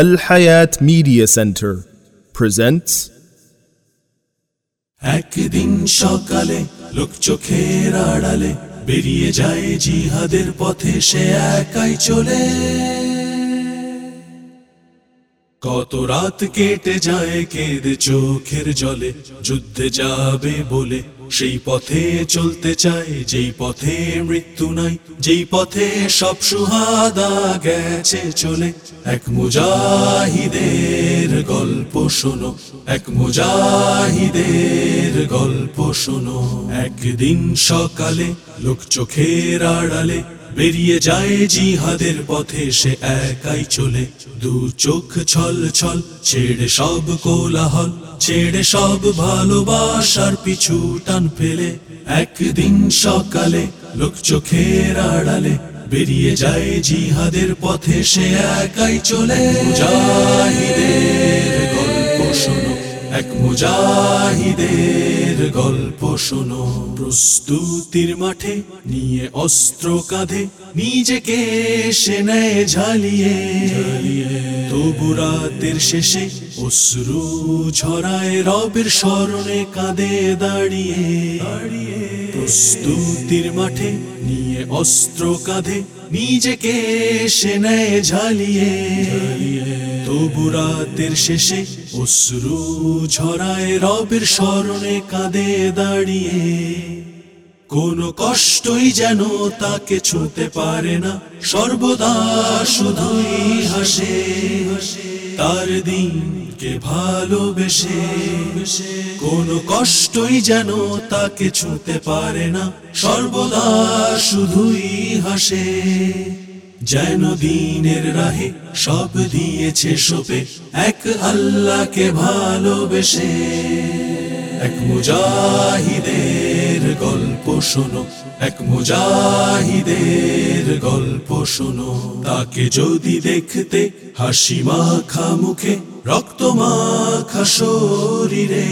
Al Hayat Media Center presents একদিন সকালে লোক চোখের আড়ালে বেরিয়ে যায় জিহাদের পথে, সে একাই চলে। কত রাত কেটে যায় কেঁদে চোখের জলে, যুদ্ধে যাবে বলে সেই পথে চলতে চায়, যেই পথে মৃত্যু নাই, যেই পথে সব সুহাদা গেছে চলে। এক মুজাহিদের গল্প শোনো, এক মুজাহিদের গল্প শোনো। একদিন সকালে লোক চোখের আড়ালে বেরিয়ে যায় জিহাদের পথে, সে একাই চলে। দু চোখ ছল ছল ছেড়ে সব কোলাহল। ছেড়ে সব ভালোবাসার পিছু টান ফেলে। একদিন সকালে লোক চোখের আড়ালে বেরিয়ে যায় জিহাদের পথে, সে একাই চলে। মুজাহিদের গল্প শোনো, এক মুজাহিদের গল্প শোনো। প্রস্তুতির মাঠে নিয়ে অস্ত্র কাঁধে, নিজেকে সে নেয় ঝালিয়ে। তবু রাতের শেষে অশ্রু ঝরায় রবের স্মরণে কাঁদে দাঁড়িয়ে। প্রস্তুতির মাঠে নিয়ে অস্ত্র কাঁধে নিজেকে সে নেয় ঝালিয়ে। তবু রাতের শেষে অশ্রু ঝরায় রবের স্মরণে কাঁদে দাঁড়িয়ে। কোনো কষ্টই যেন তাকে ছুঁতে পারে না। সর্বদা শুধুই হাসে তার দিনকে ভালোবেসে কোনো কষ্টই যেন তাকে ছুঁতে পারে না। সর্বদা শুধুই হাসে। যেন দিনের রাহে সব দিয়েছে সোপে, এক আল্লাহকে ভালোবেসে, এক মুজাহিদের গল্প শোনো, এক মুজাহিদের গল্প শোনো। তাকে যদি দেখতে হাসি মাখা মুখে, রক্ত মাখা শরীরে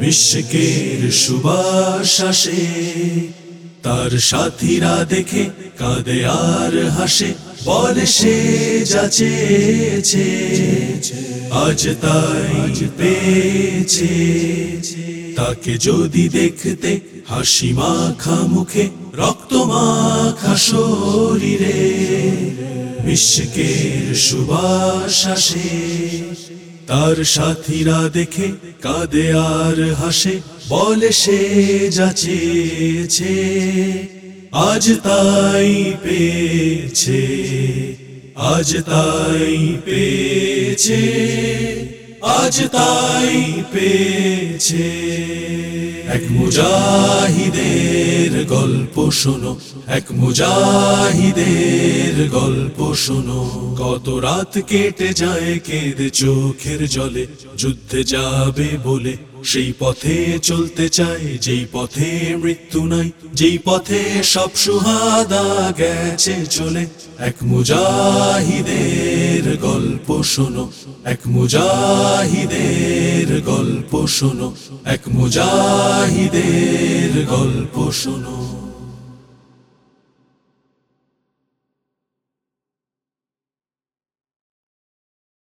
মিশকের সুবাস আসে। তার সাথীরা দেখে কাঁদে আর হাসে, বলে সে যাচেছে আজ তাই পেয়েছে। তাকে যদি দেখতে হাসি মাখা মুখে, রক্ত মাখা শরীরে মিশকের সুবাস তার সাথীরা দেখে কাঁদে আর হাসে, বলে সে যাচেছে আজ তাই পেয়েছে, আজ তাই পেয়েছে। আজ তাই পেয়েছে এক মুজাহিদের গল্প শোনো, এক মুজাহিদের গল্প শোনো। কত রাত কেটে যায় কেঁদে চোখের জলে, যুদ্ধে যাবে বলে সেই পথে চলতে চায়, যেই পথে মৃত্যু নাই, যেই পথে সব সুহাদা গেছে চলে। এক মুজাহিদের গল্প শোনো, এক মুজাহিদের গল্প শোনো, এক মুজাহিদের গল্প শোনো। Oh.